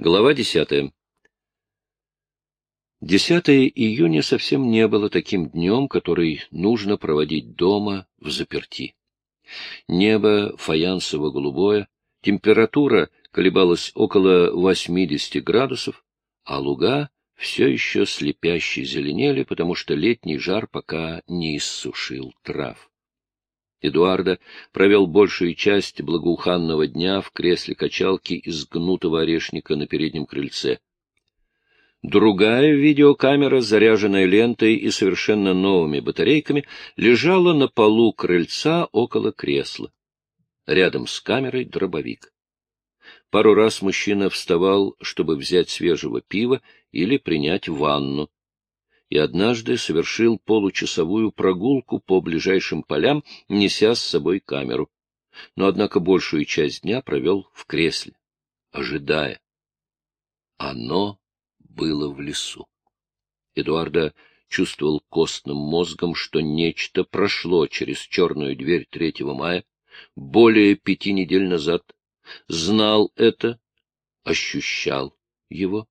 Глава десятая. 10 июня совсем не было таким днем, который нужно проводить дома в заперти. Небо фаянсово-голубое, температура колебалась около 80 градусов, а луга все еще слепяще зеленели, потому что летний жар пока не иссушил трав. Эдуарда провел большую часть благоуханного дня в кресле качалки из гнутого орешника на переднем крыльце. Другая видеокамера, заряженная лентой и совершенно новыми батарейками, лежала на полу крыльца около кресла. Рядом с камерой дробовик. Пару раз мужчина вставал, чтобы взять свежего пива или принять ванну и однажды совершил получасовую прогулку по ближайшим полям, неся с собой камеру. Но, однако, большую часть дня провел в кресле, ожидая. Оно было в лесу. Эдуарда чувствовал костным мозгом, что нечто прошло через черную дверь 3 мая более пяти недель назад, знал это, ощущал его.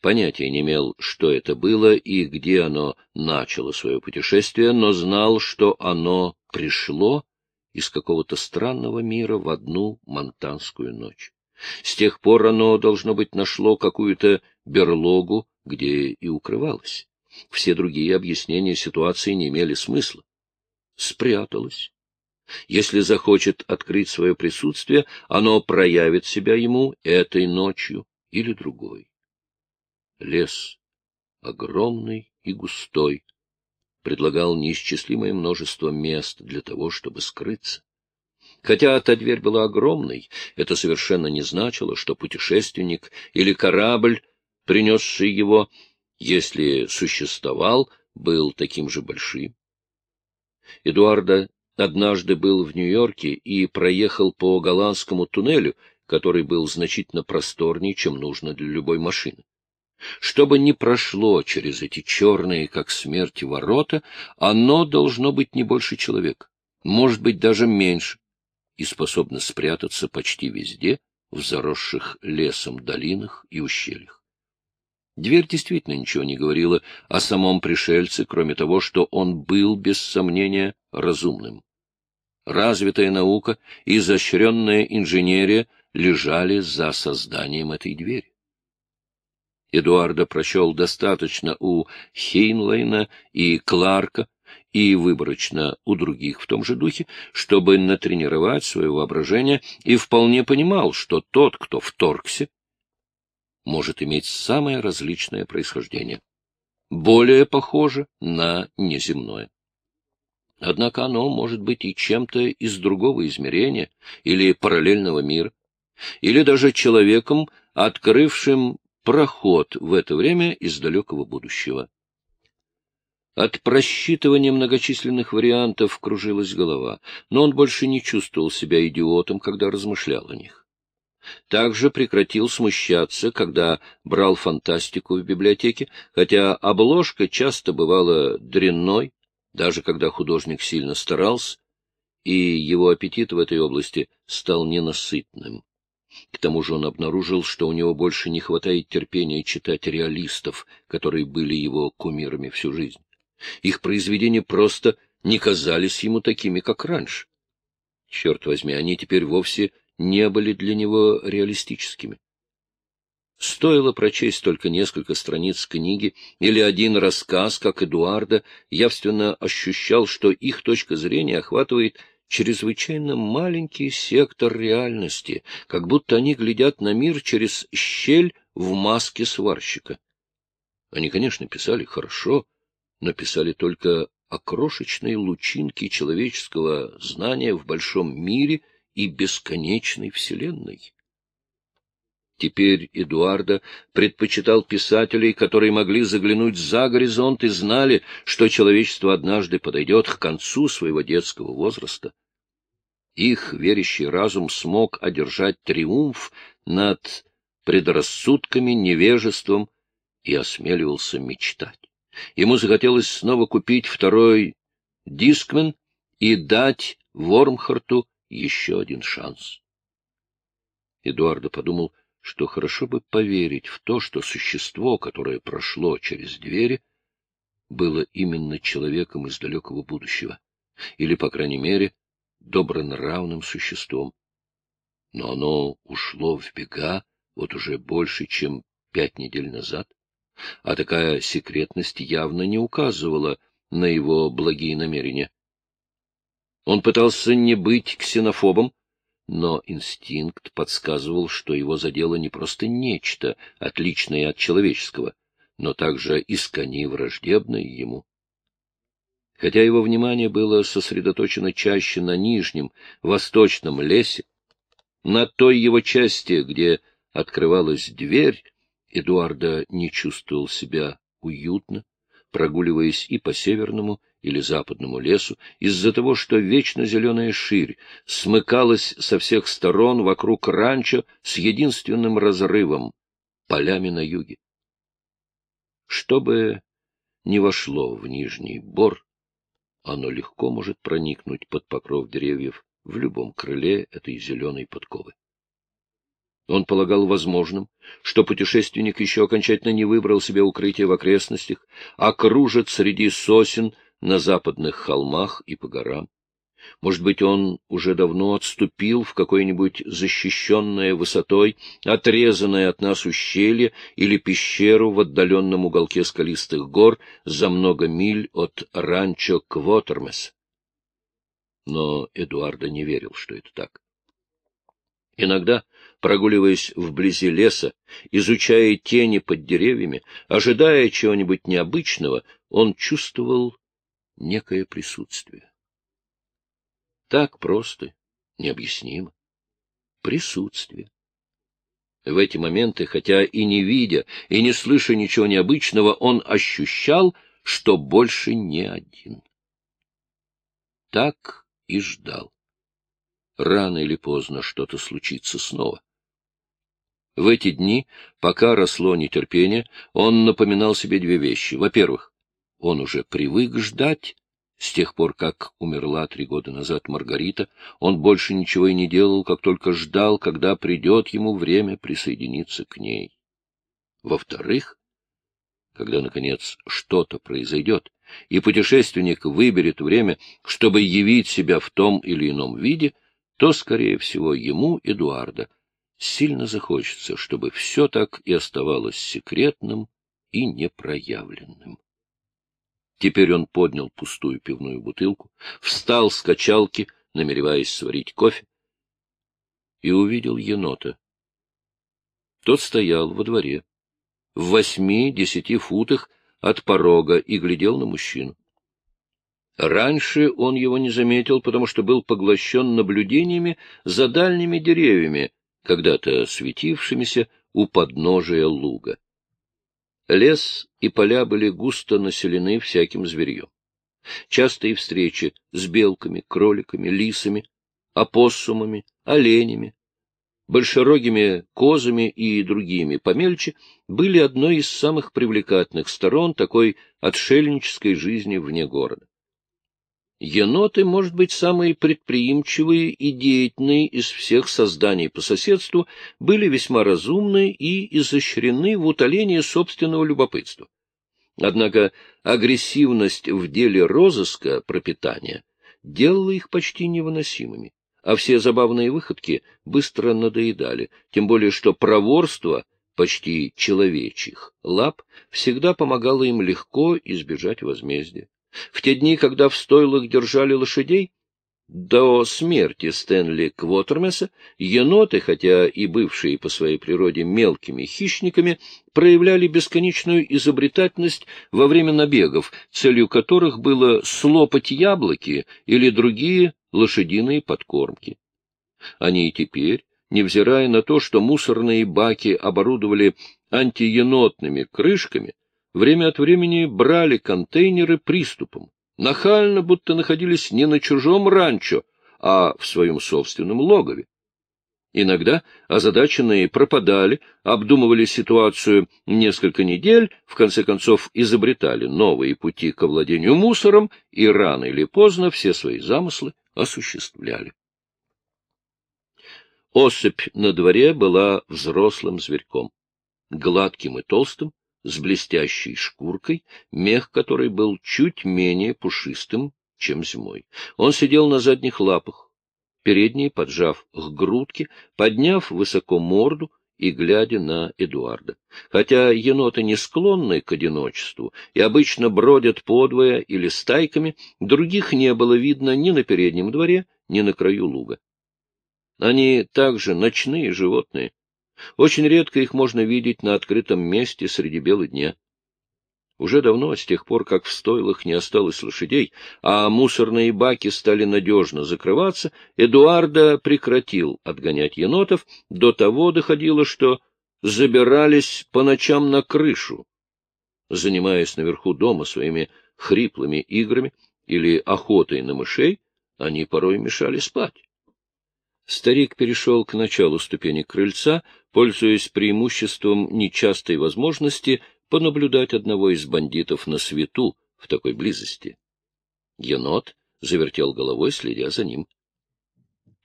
Понятия не имел, что это было и где оно начало свое путешествие, но знал, что оно пришло из какого-то странного мира в одну монтанскую ночь. С тех пор оно, должно быть, нашло какую-то берлогу, где и укрывалось. Все другие объяснения ситуации не имели смысла. Спряталось. Если захочет открыть свое присутствие, оно проявит себя ему этой ночью или другой. Лес, огромный и густой, предлагал неисчислимое множество мест для того, чтобы скрыться. Хотя та дверь была огромной, это совершенно не значило, что путешественник или корабль, принесший его, если существовал, был таким же большим. Эдуарда однажды был в Нью-Йорке и проехал по голландскому туннелю, который был значительно просторнее, чем нужно для любой машины. Что бы ни прошло через эти черные, как смерть, ворота, оно должно быть не больше человека, может быть, даже меньше, и способно спрятаться почти везде, в заросших лесом долинах и ущельях. Дверь действительно ничего не говорила о самом пришельце, кроме того, что он был, без сомнения, разумным. Развитая наука и изощренная инженерия лежали за созданием этой двери. Эдуарда прочел достаточно у Хейнлейна и Кларка, и выборочно у других в том же духе, чтобы натренировать свое воображение, и вполне понимал, что тот, кто вторгся, может иметь самое различное происхождение, более похоже на неземное. Однако оно может быть и чем-то из другого измерения или параллельного мира, или даже человеком, открывшим проход в это время из далекого будущего. От просчитывания многочисленных вариантов кружилась голова, но он больше не чувствовал себя идиотом, когда размышлял о них. Также прекратил смущаться, когда брал фантастику в библиотеке, хотя обложка часто бывала дрянной, даже когда художник сильно старался, и его аппетит в этой области стал ненасытным. К тому же он обнаружил, что у него больше не хватает терпения читать реалистов, которые были его кумирами всю жизнь. Их произведения просто не казались ему такими, как раньше. Черт возьми, они теперь вовсе не были для него реалистическими. Стоило прочесть только несколько страниц книги или один рассказ, как Эдуарда, явственно ощущал, что их точка зрения охватывает чрезвычайно маленький сектор реальности, как будто они глядят на мир через щель в маске сварщика. Они, конечно, писали хорошо, но писали только о крошечной лучинке человеческого знания в большом мире и бесконечной вселенной. Теперь Эдуарда предпочитал писателей, которые могли заглянуть за горизонт и знали, что человечество однажды подойдет к концу своего детского возраста. Их верящий разум смог одержать триумф над предрассудками, невежеством и осмеливался мечтать. Ему захотелось снова купить второй дискмен и дать Вормхарту еще один шанс. Эдуардо подумал, что хорошо бы поверить в то, что существо, которое прошло через двери, было именно человеком из далекого будущего, или, по крайней мере, добронравным существом. Но оно ушло в бега вот уже больше, чем пять недель назад, а такая секретность явно не указывала на его благие намерения. Он пытался не быть ксенофобом, но инстинкт подсказывал, что его задело не просто нечто, отличное от человеческого, но также искони враждебное ему. Хотя его внимание было сосредоточено чаще на нижнем, восточном лесе, на той его части, где открывалась дверь, Эдуарда не чувствовал себя уютно, прогуливаясь и по северному, или западному лесу, из-за того, что вечно зеленая ширь смыкалась со всех сторон вокруг ранчо с единственным разрывом — полями на юге. Чтобы не вошло в Нижний Бор, оно легко может проникнуть под покров деревьев в любом крыле этой зеленой подковы. Он полагал возможным, что путешественник еще окончательно не выбрал себе укрытие в окрестностях, а кружит среди сосен на западных холмах и по горам. Может быть, он уже давно отступил в какое-нибудь защищенное высотой, отрезанное от нас ущелье или пещеру в отдаленном уголке скалистых гор за много миль от ранчо Квотермес. Но Эдуарда не верил, что это так. Иногда, прогуливаясь вблизи леса, изучая тени под деревьями, ожидая чего-нибудь необычного, он чувствовал некое присутствие. Так просто, необъяснимо. Присутствие. В эти моменты, хотя и не видя, и не слыша ничего необычного, он ощущал, что больше не один. Так и ждал. Рано или поздно что-то случится снова. В эти дни, пока росло нетерпение, он напоминал себе две вещи. Во-первых, он уже привык ждать. С тех пор, как умерла три года назад Маргарита, он больше ничего и не делал, как только ждал, когда придет ему время присоединиться к ней. Во-вторых, когда, наконец, что-то произойдет, и путешественник выберет время, чтобы явить себя в том или ином виде, то, скорее всего, ему, Эдуарда, сильно захочется, чтобы все так и оставалось секретным и непроявленным. Теперь он поднял пустую пивную бутылку, встал с качалки, намереваясь сварить кофе, и увидел енота. Тот стоял во дворе, в восьми-десяти футах от порога, и глядел на мужчину. Раньше он его не заметил, потому что был поглощен наблюдениями за дальними деревьями, когда-то светившимися у подножия луга. Лес и поля были густо населены всяким зверьем. Частые встречи с белками, кроликами, лисами, опоссумами, оленями, большерогими козами и другими помельче были одной из самых привлекательных сторон такой отшельнической жизни вне города. Еноты, может быть, самые предприимчивые и деятельные из всех созданий по соседству, были весьма разумны и изощрены в утолении собственного любопытства. Однако агрессивность в деле розыска пропитания делала их почти невыносимыми, а все забавные выходки быстро надоедали, тем более что проворство почти человечьих лап всегда помогало им легко избежать возмездия. В те дни, когда в стойлах держали лошадей, до смерти Стэнли Квотермеса еноты, хотя и бывшие по своей природе мелкими хищниками, проявляли бесконечную изобретательность во время набегов, целью которых было слопать яблоки или другие лошадиные подкормки. Они и теперь, невзирая на то, что мусорные баки оборудовали антиенотными крышками, время от времени брали контейнеры приступом, нахально будто находились не на чужом ранчо, а в своем собственном логове. Иногда озадаченные пропадали, обдумывали ситуацию несколько недель, в конце концов изобретали новые пути к овладению мусором и рано или поздно все свои замыслы осуществляли. Особь на дворе была взрослым зверьком, гладким и толстым, с блестящей шкуркой, мех которой был чуть менее пушистым, чем зимой. Он сидел на задних лапах, передние поджав к грудке, подняв высоко морду и глядя на Эдуарда. Хотя еноты не склонны к одиночеству и обычно бродят подвое или стайками, других не было видно ни на переднем дворе, ни на краю луга. Они также ночные животные. Очень редко их можно видеть на открытом месте среди бела дня. Уже давно, с тех пор, как в стойлах не осталось лошадей, а мусорные баки стали надежно закрываться, Эдуарда прекратил отгонять енотов, до того доходило, что забирались по ночам на крышу, занимаясь наверху дома своими хриплыми играми или охотой на мышей, они порой мешали спать. Старик перешел к началу ступени крыльца, пользуясь преимуществом нечастой возможности понаблюдать одного из бандитов на свету в такой близости. Енот завертел головой, следя за ним.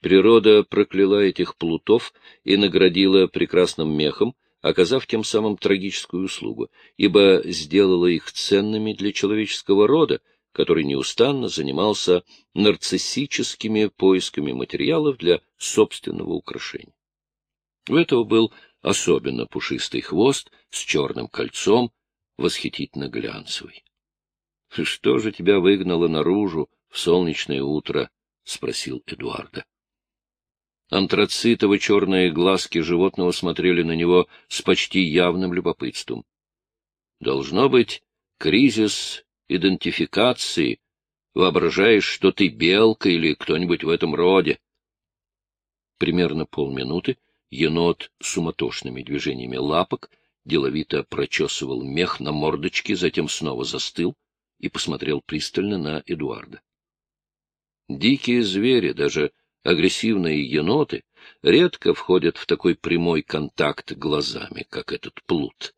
Природа прокляла этих плутов и наградила прекрасным мехом, оказав тем самым трагическую услугу, ибо сделала их ценными для человеческого рода, который неустанно занимался нарциссическими поисками материалов для собственного украшения. У этого был особенно пушистый хвост с черным кольцом, восхитительно глянцевый. — Что же тебя выгнало наружу в солнечное утро? — спросил Эдуарда. Антрацитово-черные глазки животного смотрели на него с почти явным любопытством. Должно быть, кризис идентификации. Воображаешь, что ты белка или кто-нибудь в этом роде. Примерно полминуты Енот суматошными движениями лапок деловито прочесывал мех на мордочке, затем снова застыл и посмотрел пристально на Эдуарда. Дикие звери, даже агрессивные еноты, редко входят в такой прямой контакт глазами, как этот плут.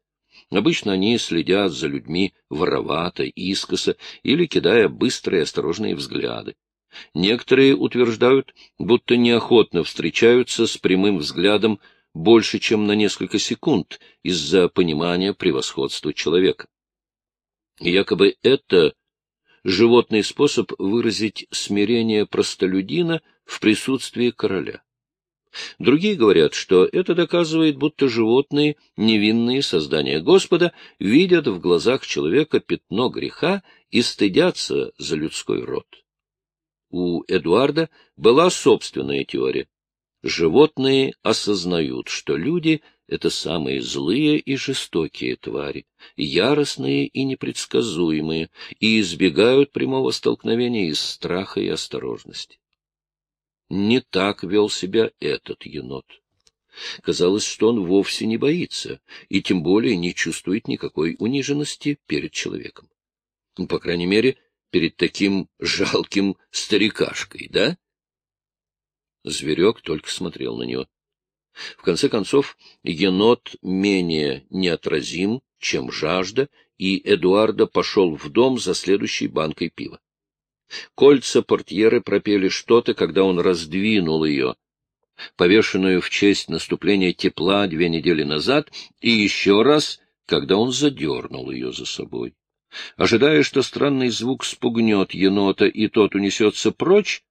Обычно они следят за людьми воровато, искоса или кидая быстрые осторожные взгляды. Некоторые утверждают, будто неохотно встречаются с прямым взглядом больше, чем на несколько секунд из-за понимания превосходства человека. Якобы это животный способ выразить смирение простолюдина в присутствии короля. Другие говорят, что это доказывает, будто животные, невинные создания Господа, видят в глазах человека пятно греха и стыдятся за людской род у Эдуарда была собственная теория. Животные осознают, что люди — это самые злые и жестокие твари, яростные и непредсказуемые, и избегают прямого столкновения из страха и осторожности. Не так вел себя этот енот. Казалось, что он вовсе не боится, и тем более не чувствует никакой униженности перед человеком. По крайней мере, перед таким жалким старикашкой, да? Зверек только смотрел на него. В конце концов, енот менее неотразим, чем жажда, и Эдуарда пошел в дом за следующей банкой пива. Кольца портьеры пропели что-то, когда он раздвинул ее, повешенную в честь наступления тепла две недели назад, и еще раз, когда он задернул ее за собой. Ожидая, что странный звук спугнет енота, и тот унесется прочь,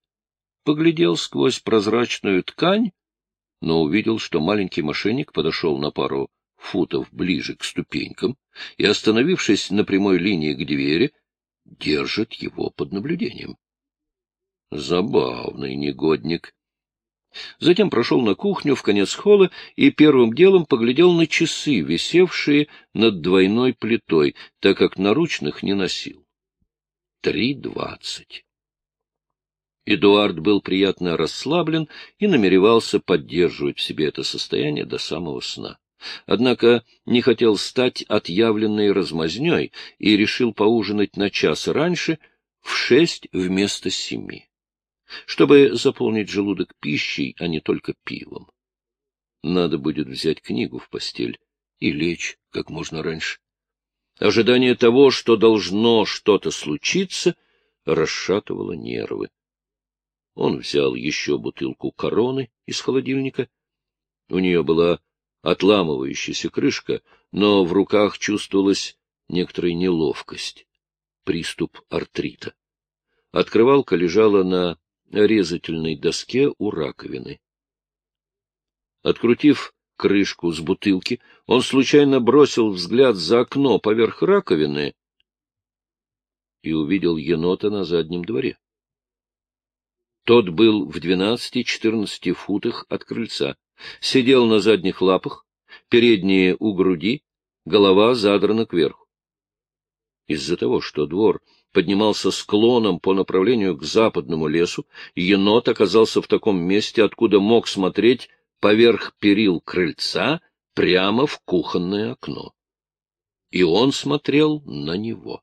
поглядел сквозь прозрачную ткань, но увидел, что маленький мошенник подошел на пару футов ближе к ступенькам и, остановившись на прямой линии к двери, держит его под наблюдением. Забавный негодник. Затем прошел на кухню в конец холла и первым делом поглядел на часы, висевшие над двойной плитой, так как наручных не носил. Три двадцать. Эдуард был приятно расслаблен и намеревался поддерживать в себе это состояние до самого сна. Однако не хотел стать отъявленной размазней и решил поужинать на час раньше, в шесть вместо семи чтобы заполнить желудок пищей, а не только пивом. Надо будет взять книгу в постель и лечь как можно раньше. Ожидание того, что должно что-то случиться, расшатывало нервы. Он взял еще бутылку короны из холодильника. У нее была отламывающаяся крышка, но в руках чувствовалась некоторая неловкость, приступ артрита. Открывалка лежала на резательной доске у раковины. Открутив крышку с бутылки, он случайно бросил взгляд за окно поверх раковины и увидел енота на заднем дворе. Тот был в двенадцати-четырнадцати футах от крыльца, сидел на задних лапах, передние у груди, голова задрана кверху. Из-за того, что двор поднимался склоном по направлению к западному лесу, енот оказался в таком месте, откуда мог смотреть поверх перил крыльца прямо в кухонное окно. И он смотрел на него.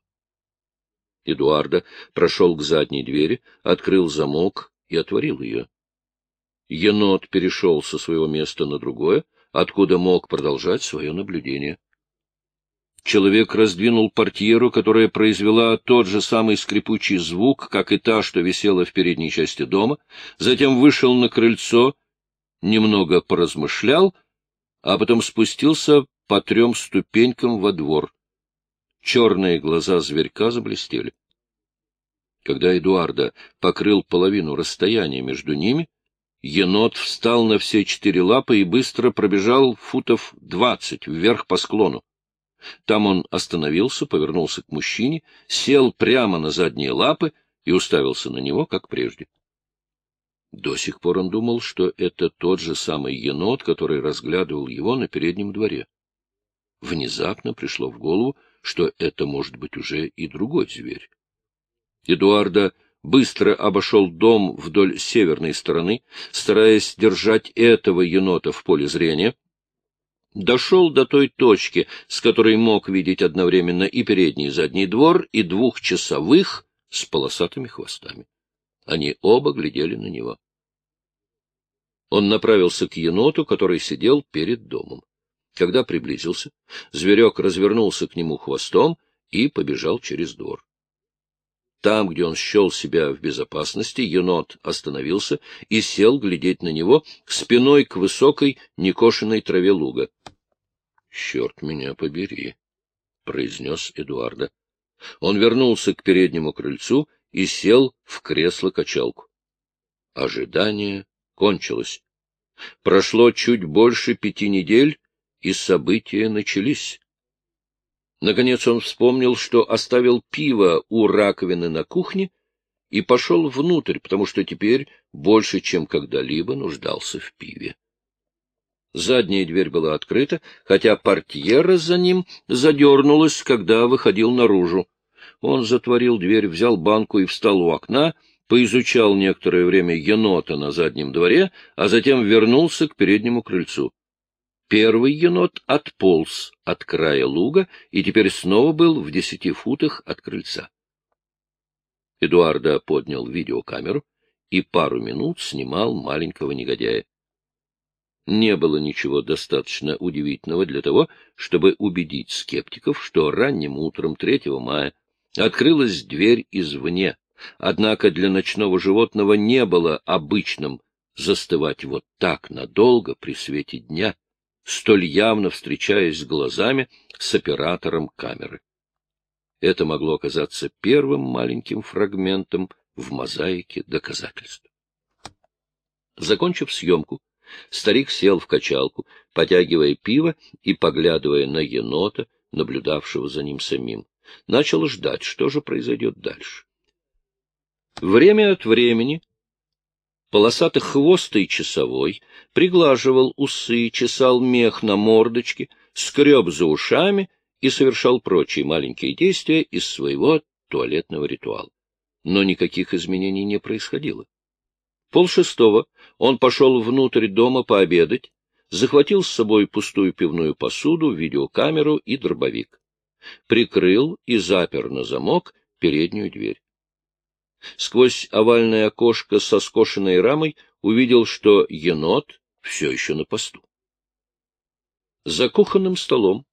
Эдуарда прошел к задней двери, открыл замок и отворил ее. Енот перешел со своего места на другое, откуда мог продолжать свое наблюдение. Человек раздвинул портьеру, которая произвела тот же самый скрипучий звук, как и та, что висела в передней части дома, затем вышел на крыльцо немного поразмышлял, а потом спустился по трем ступенькам во двор. Черные глаза зверька заблестели. Когда Эдуарда покрыл половину расстояния между ними, енот встал на все четыре лапы и быстро пробежал футов двадцать вверх по склону. Там он остановился, повернулся к мужчине, сел прямо на задние лапы и уставился на него, как прежде. До сих пор он думал, что это тот же самый енот, который разглядывал его на переднем дворе. Внезапно пришло в голову, что это может быть уже и другой зверь. Эдуарда быстро обошел дом вдоль северной стороны, стараясь держать этого енота в поле зрения. Дошел до той точки, с которой мог видеть одновременно и передний и задний двор, и двух часовых с полосатыми хвостами. Они оба глядели на него. Он направился к еноту, который сидел перед домом. Когда приблизился, зверек развернулся к нему хвостом и побежал через двор. Там, где он счел себя в безопасности, енот остановился и сел глядеть на него спиной к высокой некошенной траве луга. — Черт меня побери! — произнес Эдуарда. Он вернулся к переднему крыльцу и сел в кресло-качалку. Ожидание кончилось. Прошло чуть больше пяти недель, и события начались. Наконец он вспомнил, что оставил пиво у раковины на кухне и пошел внутрь, потому что теперь больше, чем когда-либо, нуждался в пиве. Задняя дверь была открыта, хотя портьера за ним задернулась, когда выходил наружу. Он затворил дверь, взял банку и встал у окна, поизучал некоторое время енота на заднем дворе, а затем вернулся к переднему крыльцу. Первый енот отполз от края луга и теперь снова был в десяти футах от крыльца. Эдуарда поднял видеокамеру и пару минут снимал маленького негодяя. Не было ничего достаточно удивительного для того, чтобы убедить скептиков, что ранним утром 3 мая Открылась дверь извне, однако для ночного животного не было обычным застывать вот так надолго при свете дня, столь явно встречаясь глазами с оператором камеры. Это могло оказаться первым маленьким фрагментом в мозаике доказательств. Закончив съемку, старик сел в качалку, потягивая пиво и поглядывая на енота, наблюдавшего за ним самим начал ждать, что же произойдет дальше. Время от времени полосатый хвостый часовой приглаживал усы, чесал мех на мордочке, скреб за ушами и совершал прочие маленькие действия из своего туалетного ритуала. Но никаких изменений не происходило. Полшестого он пошел внутрь дома пообедать, захватил с собой пустую пивную посуду, видеокамеру и дробовик прикрыл и запер на замок переднюю дверь. Сквозь овальное окошко со скошенной рамой увидел, что енот все еще на посту. За кухонным столом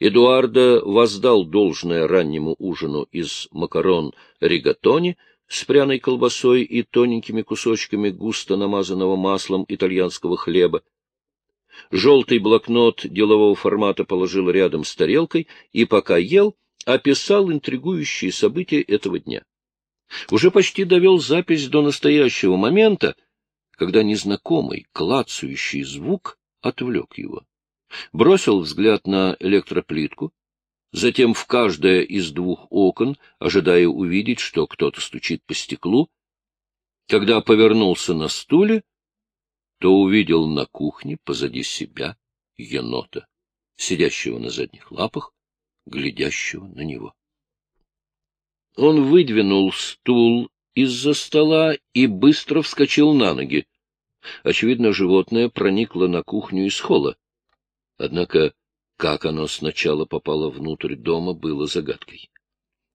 Эдуарда воздал должное раннему ужину из макарон ригатони, с пряной колбасой и тоненькими кусочками густо намазанного маслом итальянского хлеба. Желтый блокнот делового формата положил рядом с тарелкой и, пока ел, описал интригующие события этого дня. Уже почти довел запись до настоящего момента, когда незнакомый клацающий звук отвлек его. Бросил взгляд на электроплитку, затем в каждое из двух окон, ожидая увидеть, что кто-то стучит по стеклу. Когда повернулся на стуле, то увидел на кухне позади себя енота, сидящего на задних лапах, глядящего на него. Он выдвинул стул из-за стола и быстро вскочил на ноги. Очевидно, животное проникло на кухню из холла. Однако, как оно сначала попало внутрь дома, было загадкой.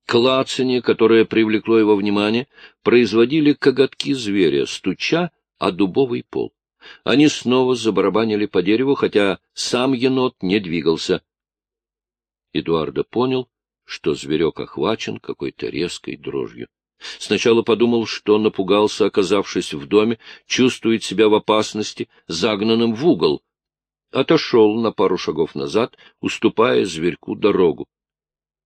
Клацанье, которое привлекло его внимание, производили коготки зверя, стуча о дубовый пол. Они снова забарабанили по дереву, хотя сам енот не двигался. Эдуарда понял, что зверек охвачен какой-то резкой дрожью. Сначала подумал, что напугался, оказавшись в доме, чувствует себя в опасности, загнанным в угол. Отошел на пару шагов назад, уступая зверьку дорогу.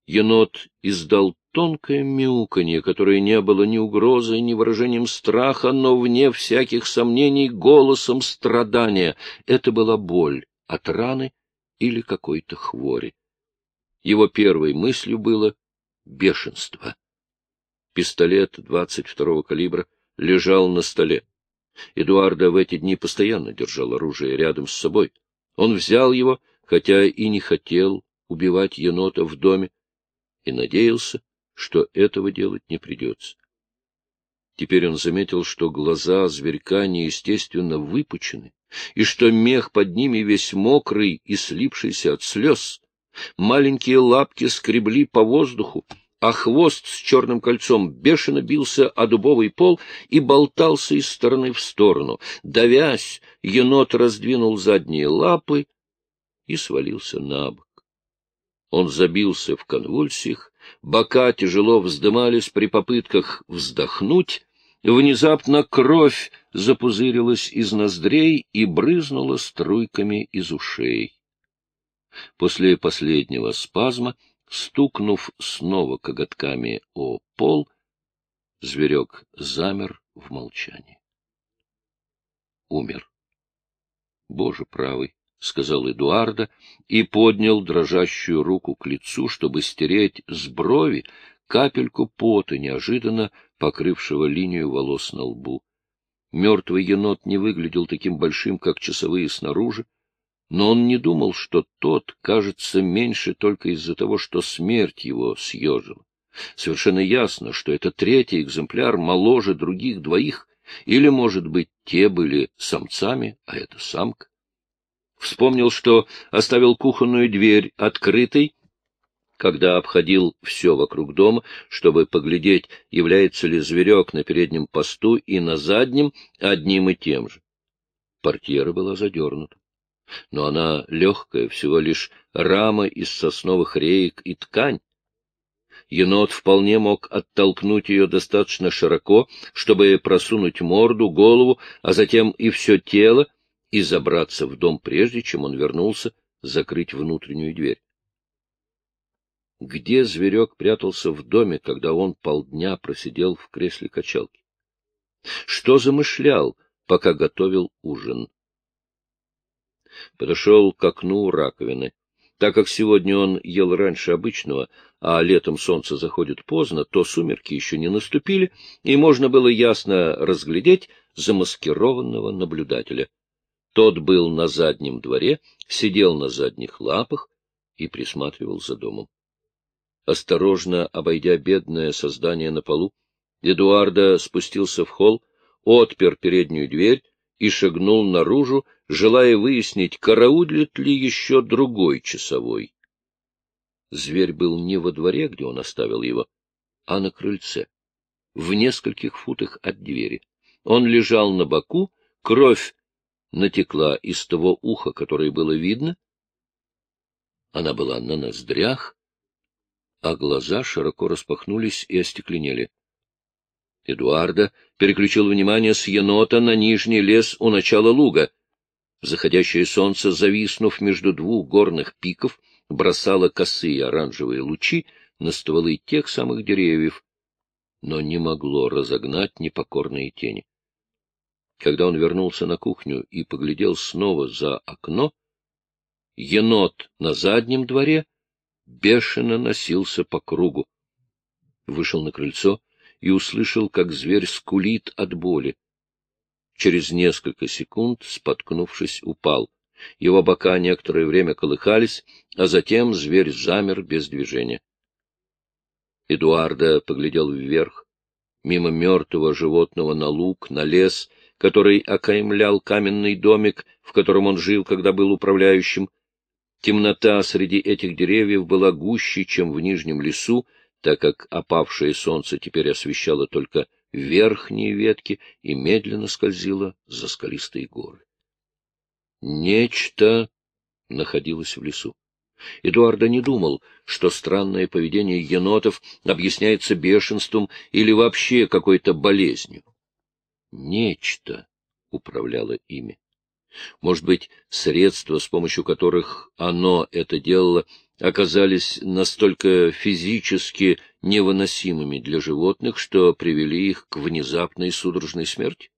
Енот издал тонкое мяуканье, которое не было ни угрозой, ни выражением страха, но, вне всяких сомнений, голосом страдания. Это была боль от раны или какой-то хвори. Его первой мыслью было бешенство. Пистолет 22-го калибра лежал на столе. Эдуарда в эти дни постоянно держал оружие рядом с собой. Он взял его, хотя и не хотел убивать енота в доме, и надеялся, что этого делать не придется. Теперь он заметил, что глаза зверька неестественно выпучены, и что мех под ними весь мокрый и слипшийся от слез. Маленькие лапки скребли по воздуху, а хвост с черным кольцом бешено бился о дубовый пол и болтался из стороны в сторону. Давясь, енот раздвинул задние лапы и свалился на бок. Он забился в конвульсиях, бока тяжело вздымались при попытках вздохнуть, внезапно кровь запузырилась из ноздрей и брызнула струйками из ушей. После последнего спазма, стукнув снова коготками о пол, зверек замер в молчании. Умер. Боже правый! — сказал Эдуарда и поднял дрожащую руку к лицу, чтобы стереть с брови капельку пота, неожиданно покрывшего линию волос на лбу. Мертвый енот не выглядел таким большим, как часовые снаружи, но он не думал, что тот кажется меньше только из-за того, что смерть его съежила. Совершенно ясно, что это третий экземпляр моложе других двоих, или, может быть, те были самцами, а это самка. Вспомнил, что оставил кухонную дверь открытой, когда обходил все вокруг дома, чтобы поглядеть, является ли зверек на переднем посту и на заднем одним и тем же. Портьера была задернута. Но она легкая, всего лишь рама из сосновых реек и ткань. Енот вполне мог оттолкнуть ее достаточно широко, чтобы просунуть морду, голову, а затем и все тело, и забраться в дом, прежде чем он вернулся, закрыть внутреннюю дверь. Где зверек прятался в доме, когда он полдня просидел в кресле качалки? Что замышлял, пока готовил ужин? Подошел к окну раковины. Так как сегодня он ел раньше обычного, а летом солнце заходит поздно, то сумерки еще не наступили, и можно было ясно разглядеть замаскированного наблюдателя. Тот был на заднем дворе, сидел на задних лапах и присматривал за домом. Осторожно обойдя бедное создание на полу, Эдуарда спустился в холл, отпер переднюю дверь и шагнул наружу, желая выяснить, караулит ли еще другой часовой. Зверь был не во дворе, где он оставил его, а на крыльце, в нескольких футах от двери. Он лежал на боку, кровь натекла из того уха, которое было видно. Она была на ноздрях, а глаза широко распахнулись и остекленели. Эдуарда переключил внимание с енота на нижний лес у начала луга. Заходящее солнце, зависнув между двух горных пиков, бросало косые оранжевые лучи на стволы тех самых деревьев, но не могло разогнать непокорные тени. Когда он вернулся на кухню и поглядел снова за окно, енот на заднем дворе бешено носился по кругу. Вышел на крыльцо и услышал, как зверь скулит от боли. Через несколько секунд, споткнувшись, упал. Его бока некоторое время колыхались, а затем зверь замер без движения. Эдуарда поглядел вверх, мимо мертвого животного на луг, на лес, который окаймлял каменный домик, в котором он жил, когда был управляющим. Темнота среди этих деревьев была гуще, чем в нижнем лесу, так как опавшее солнце теперь освещало только верхние ветки и медленно скользило за скалистые горы. Нечто находилось в лесу. Эдуарда не думал, что странное поведение енотов объясняется бешенством или вообще какой-то болезнью. Нечто управляло ими. Может быть, средства, с помощью которых оно это делало, оказались настолько физически невыносимыми для животных, что привели их к внезапной судорожной смерти?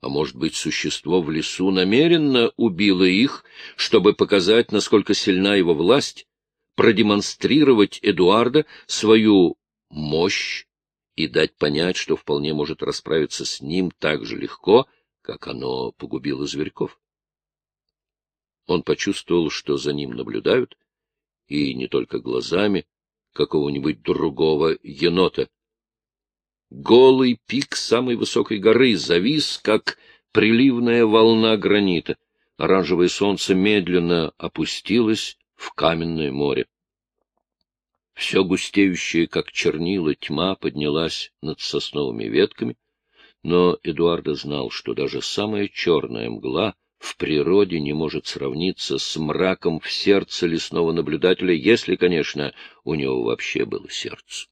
А может быть, существо в лесу намеренно убило их, чтобы показать, насколько сильна его власть, продемонстрировать Эдуарда свою мощь и дать понять, что вполне может расправиться с ним так же легко, как оно погубило зверьков. Он почувствовал, что за ним наблюдают, и не только глазами какого-нибудь другого енота. Голый пик самой высокой горы завис, как приливная волна гранита. Оранжевое солнце медленно опустилось в каменное море. Все густеющая, как чернила, тьма поднялась над сосновыми ветками, но Эдуарда знал, что даже самая черная мгла в природе не может сравниться с мраком в сердце лесного наблюдателя, если, конечно, у него вообще было сердце.